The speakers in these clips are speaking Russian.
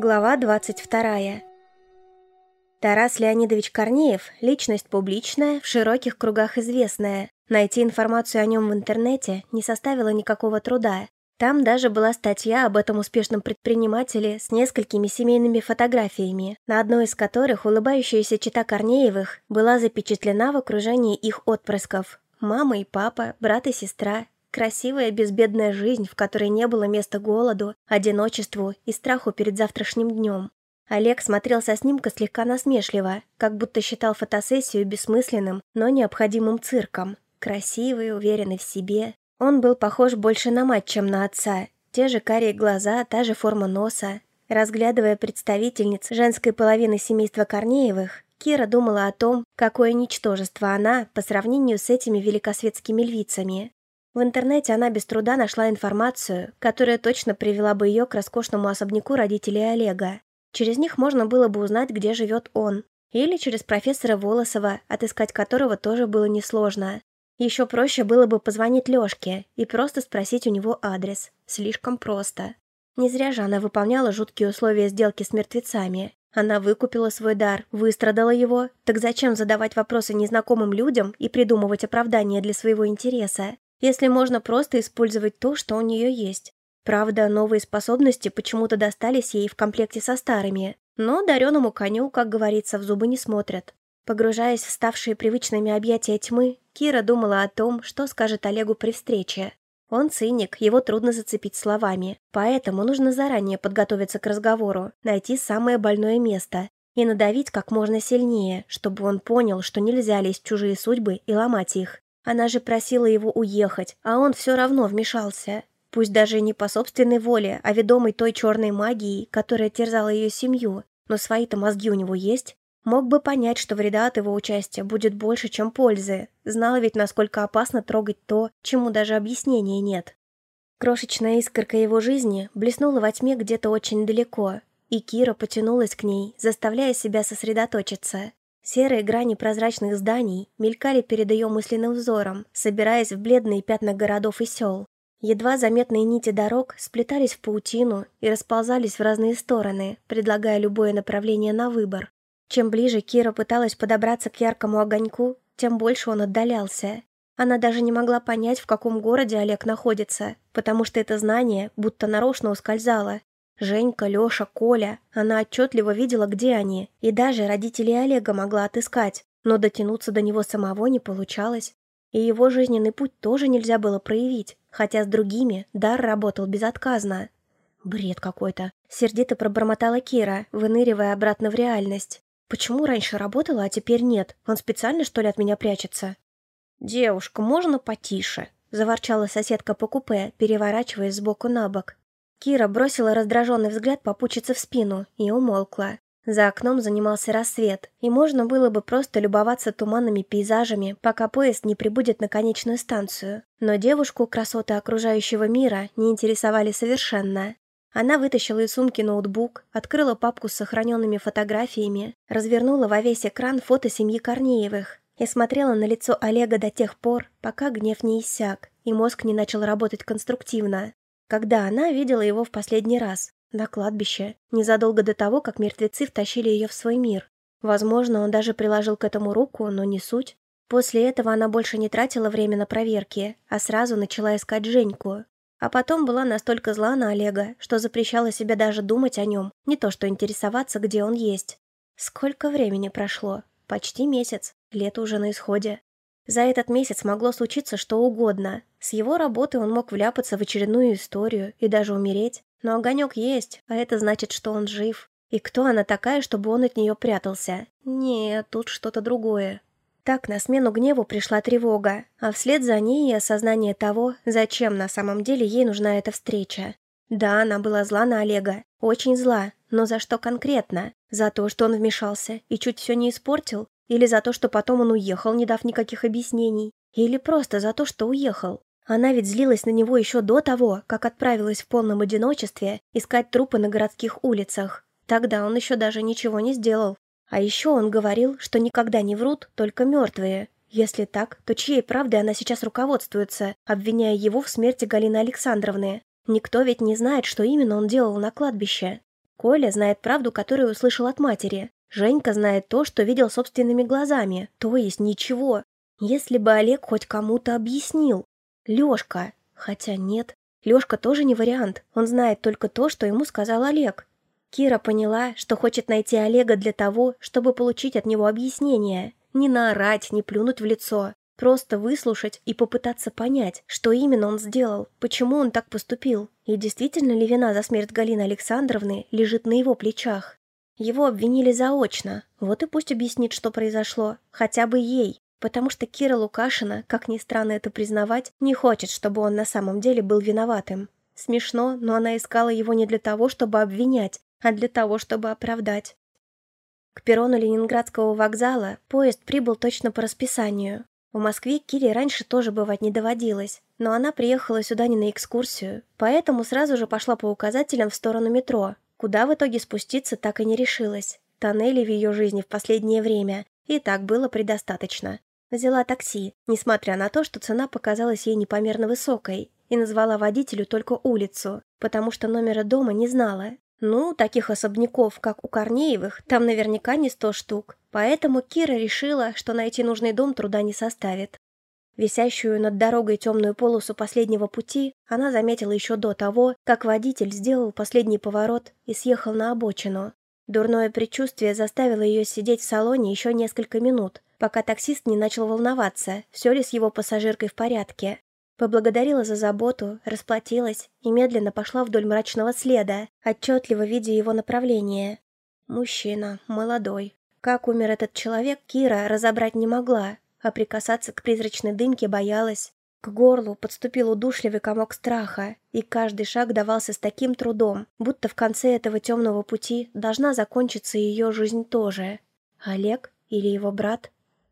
Глава 22. Тарас Леонидович Корнеев – личность публичная, в широких кругах известная. Найти информацию о нем в интернете не составило никакого труда. Там даже была статья об этом успешном предпринимателе с несколькими семейными фотографиями, на одной из которых улыбающаяся чита Корнеевых была запечатлена в окружении их отпрысков. Мама и папа, брат и сестра, Красивая безбедная жизнь, в которой не было места голоду, одиночеству и страху перед завтрашним днем. Олег смотрел со снимка слегка насмешливо, как будто считал фотосессию бессмысленным, но необходимым цирком. Красивый, уверенный в себе. Он был похож больше на мать, чем на отца. Те же карие глаза, та же форма носа. Разглядывая представительниц женской половины семейства Корнеевых, Кира думала о том, какое ничтожество она по сравнению с этими великосветскими львицами. В интернете она без труда нашла информацию, которая точно привела бы ее к роскошному особняку родителей Олега. Через них можно было бы узнать, где живет он. Или через профессора Волосова, отыскать которого тоже было несложно. Еще проще было бы позвонить Лешке и просто спросить у него адрес. Слишком просто. Не зря же она выполняла жуткие условия сделки с мертвецами. Она выкупила свой дар, выстрадала его. Так зачем задавать вопросы незнакомым людям и придумывать оправдания для своего интереса? Если можно просто использовать то, что у нее есть. Правда, новые способности почему-то достались ей в комплекте со старыми, но дареному коню, как говорится, в зубы не смотрят. Погружаясь в ставшие привычными объятия тьмы, Кира думала о том, что скажет Олегу при встрече. Он циник, его трудно зацепить словами, поэтому нужно заранее подготовиться к разговору, найти самое больное место и надавить как можно сильнее, чтобы он понял, что нельзя лезть в чужие судьбы и ломать их. Она же просила его уехать, а он все равно вмешался. Пусть даже не по собственной воле, а ведомой той черной магией, которая терзала ее семью, но свои-то мозги у него есть. Мог бы понять, что вреда от его участия будет больше, чем пользы. Знала ведь, насколько опасно трогать то, чему даже объяснения нет. Крошечная искорка его жизни блеснула во тьме где-то очень далеко, и Кира потянулась к ней, заставляя себя сосредоточиться. Серые грани прозрачных зданий мелькали перед ее мысленным взором, собираясь в бледные пятна городов и сел. Едва заметные нити дорог сплетались в паутину и расползались в разные стороны, предлагая любое направление на выбор. Чем ближе Кира пыталась подобраться к яркому огоньку, тем больше он отдалялся. Она даже не могла понять, в каком городе Олег находится, потому что это знание будто нарочно ускользало, Женька, Леша, Коля. Она отчетливо видела, где они, и даже родителей Олега могла отыскать, но дотянуться до него самого не получалось. И его жизненный путь тоже нельзя было проявить, хотя с другими дар работал безотказно. Бред какой-то. Сердито пробормотала Кира, выныривая обратно в реальность. Почему раньше работала, а теперь нет? Он специально, что ли, от меня прячется? «Девушка, можно потише?» – заворчала соседка по купе, переворачиваясь сбоку на бок. Кира бросила раздраженный взгляд попутчице в спину и умолкла. За окном занимался рассвет, и можно было бы просто любоваться туманными пейзажами, пока поезд не прибудет на конечную станцию. Но девушку красоты окружающего мира не интересовали совершенно. Она вытащила из сумки ноутбук, открыла папку с сохраненными фотографиями, развернула во весь экран фото семьи Корнеевых и смотрела на лицо Олега до тех пор, пока гнев не иссяк, и мозг не начал работать конструктивно когда она видела его в последний раз, на кладбище, незадолго до того, как мертвецы втащили ее в свой мир. Возможно, он даже приложил к этому руку, но не суть. После этого она больше не тратила время на проверки, а сразу начала искать Женьку. А потом была настолько зла на Олега, что запрещала себе даже думать о нем, не то что интересоваться, где он есть. Сколько времени прошло? Почти месяц, лето уже на исходе. За этот месяц могло случиться что угодно. С его работы он мог вляпаться в очередную историю и даже умереть. Но огонек есть, а это значит, что он жив. И кто она такая, чтобы он от нее прятался? Нет, тут что-то другое. Так на смену гневу пришла тревога, а вслед за ней и осознание того, зачем на самом деле ей нужна эта встреча. Да, она была зла на Олега, очень зла, но за что конкретно? За то, что он вмешался и чуть все не испортил? Или за то, что потом он уехал, не дав никаких объяснений. Или просто за то, что уехал. Она ведь злилась на него еще до того, как отправилась в полном одиночестве искать трупы на городских улицах. Тогда он еще даже ничего не сделал. А еще он говорил, что никогда не врут, только мертвые. Если так, то чьей правдой она сейчас руководствуется, обвиняя его в смерти Галины Александровны? Никто ведь не знает, что именно он делал на кладбище. Коля знает правду, которую услышал от матери. Женька знает то, что видел собственными глазами, то есть ничего. Если бы Олег хоть кому-то объяснил. Лёшка. Хотя нет. Лёшка тоже не вариант. Он знает только то, что ему сказал Олег. Кира поняла, что хочет найти Олега для того, чтобы получить от него объяснение. Не наорать, не плюнуть в лицо. Просто выслушать и попытаться понять, что именно он сделал, почему он так поступил, и действительно ли вина за смерть Галины Александровны лежит на его плечах. Его обвинили заочно, вот и пусть объяснит, что произошло, хотя бы ей, потому что Кира Лукашина, как ни странно это признавать, не хочет, чтобы он на самом деле был виноватым. Смешно, но она искала его не для того, чтобы обвинять, а для того, чтобы оправдать. К перрону Ленинградского вокзала поезд прибыл точно по расписанию. В Москве Кире раньше тоже бывать не доводилось, но она приехала сюда не на экскурсию, поэтому сразу же пошла по указателям в сторону метро, куда в итоге спуститься так и не решилась. Тоннелей в ее жизни в последнее время и так было предостаточно. Взяла такси, несмотря на то, что цена показалась ей непомерно высокой, и назвала водителю только улицу, потому что номера дома не знала. Ну, таких особняков, как у Корнеевых, там наверняка не сто штук, поэтому Кира решила, что найти нужный дом труда не составит. Висящую над дорогой темную полосу последнего пути она заметила еще до того, как водитель сделал последний поворот и съехал на обочину. Дурное предчувствие заставило ее сидеть в салоне еще несколько минут, пока таксист не начал волноваться, все ли с его пассажиркой в порядке. Поблагодарила за заботу, расплатилась и медленно пошла вдоль мрачного следа, отчетливо видя его направление. Мужчина, молодой. Как умер этот человек, Кира разобрать не могла, а прикасаться к призрачной дымке боялась. К горлу подступил удушливый комок страха, и каждый шаг давался с таким трудом, будто в конце этого темного пути должна закончиться ее жизнь тоже. Олег или его брат?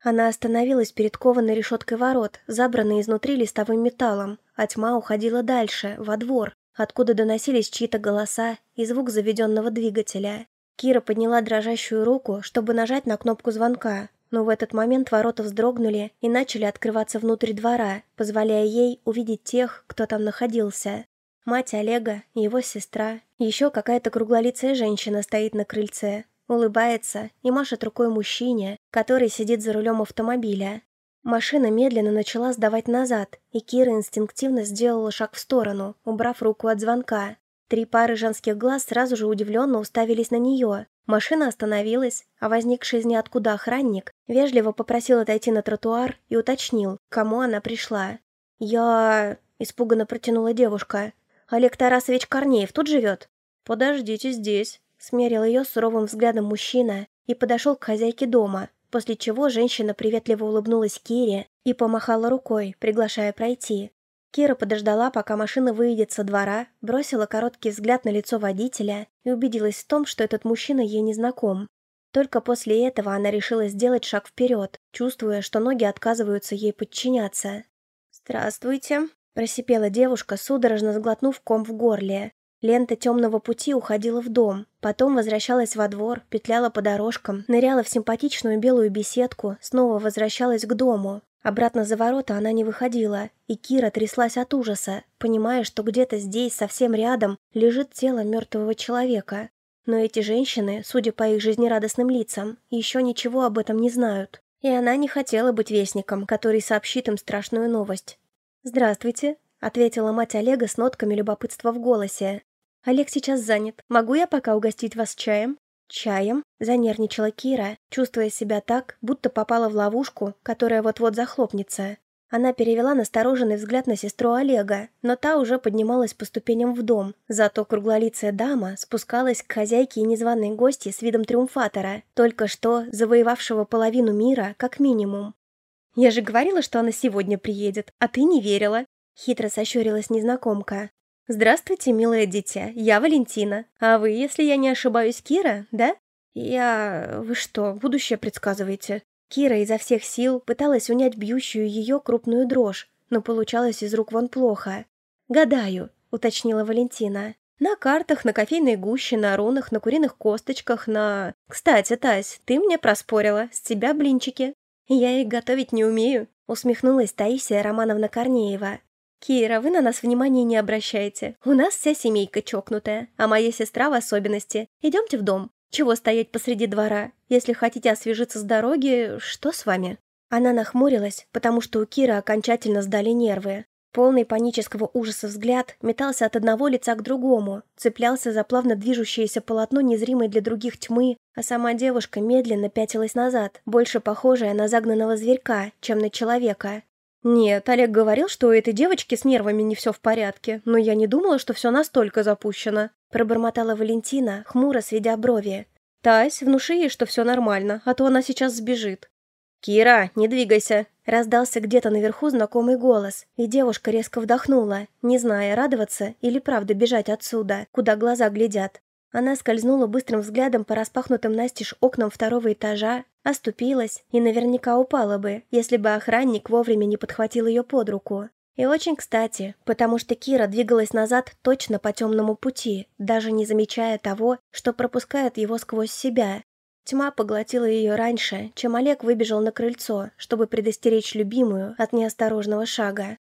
Она остановилась перед кованой решеткой ворот, забранной изнутри листовым металлом, а тьма уходила дальше, во двор, откуда доносились чьи-то голоса и звук заведенного двигателя. Кира подняла дрожащую руку, чтобы нажать на кнопку звонка, но в этот момент ворота вздрогнули и начали открываться внутрь двора, позволяя ей увидеть тех, кто там находился. Мать Олега, его сестра, еще какая-то круглолицая женщина стоит на крыльце, улыбается и машет рукой мужчине, который сидит за рулем автомобиля. Машина медленно начала сдавать назад, и Кира инстинктивно сделала шаг в сторону, убрав руку от звонка. Три пары женских глаз сразу же удивленно уставились на нее. Машина остановилась, а возникший из ниоткуда охранник вежливо попросил отойти на тротуар и уточнил, к кому она пришла. «Я...» – испуганно протянула девушка. «Олег Тарасович Корнеев тут живет?» «Подождите здесь», Смерил ее суровым взглядом мужчина и подошел к хозяйке дома, после чего женщина приветливо улыбнулась Кире и помахала рукой, приглашая пройти. Кира подождала, пока машина выйдет со двора, бросила короткий взгляд на лицо водителя и убедилась в том, что этот мужчина ей не знаком. Только после этого она решила сделать шаг вперед, чувствуя, что ноги отказываются ей подчиняться. «Здравствуйте», – просипела девушка, судорожно сглотнув ком в горле. Лента темного пути уходила в дом, потом возвращалась во двор, петляла по дорожкам, ныряла в симпатичную белую беседку, снова возвращалась к дому. Обратно за ворота она не выходила, и Кира тряслась от ужаса, понимая, что где-то здесь, совсем рядом, лежит тело мертвого человека. Но эти женщины, судя по их жизнерадостным лицам, еще ничего об этом не знают. И она не хотела быть вестником, который сообщит им страшную новость. «Здравствуйте», — ответила мать Олега с нотками любопытства в голосе. Олег сейчас занят. Могу я пока угостить вас чаем?» «Чаем?» – занервничала Кира, чувствуя себя так, будто попала в ловушку, которая вот-вот захлопнется. Она перевела настороженный взгляд на сестру Олега, но та уже поднималась по ступеням в дом. Зато круглолицая дама спускалась к хозяйке и незваной гости с видом триумфатора, только что завоевавшего половину мира, как минимум. «Я же говорила, что она сегодня приедет, а ты не верила», — хитро сощурилась незнакомка. «Здравствуйте, милое дитя, я Валентина. А вы, если я не ошибаюсь, Кира, да?» «Я... Вы что, будущее предсказываете?» Кира изо всех сил пыталась унять бьющую ее крупную дрожь, но получалось из рук вон плохо. «Гадаю», — уточнила Валентина. «На картах, на кофейной гуще, на рунах, на куриных косточках, на... Кстати, Тась, ты мне проспорила, с тебя блинчики». «Я их готовить не умею», — усмехнулась Таисия Романовна Корнеева. «Кира, вы на нас внимания не обращайте. У нас вся семейка чокнутая, а моя сестра в особенности. Идемте в дом. Чего стоять посреди двора? Если хотите освежиться с дороги, что с вами?» Она нахмурилась, потому что у Киры окончательно сдали нервы. Полный панического ужаса взгляд метался от одного лица к другому, цеплялся за плавно движущееся полотно незримой для других тьмы, а сама девушка медленно пятилась назад, больше похожая на загнанного зверька, чем на человека. Нет, Олег говорил, что у этой девочки с нервами не все в порядке, но я не думала, что все настолько запущено. Пробормотала Валентина, хмуро сведя брови. «Тась, внуши ей, что все нормально, а то она сейчас сбежит». «Кира, не двигайся!» Раздался где-то наверху знакомый голос, и девушка резко вдохнула, не зная, радоваться или правда бежать отсюда, куда глаза глядят. Она скользнула быстрым взглядом по распахнутым настежь окнам второго этажа, оступилась и наверняка упала бы, если бы охранник вовремя не подхватил ее под руку. И очень кстати, потому что Кира двигалась назад точно по темному пути, даже не замечая того, что пропускает его сквозь себя, Тьма поглотила ее раньше, чем Олег выбежал на крыльцо, чтобы предостеречь любимую от неосторожного шага.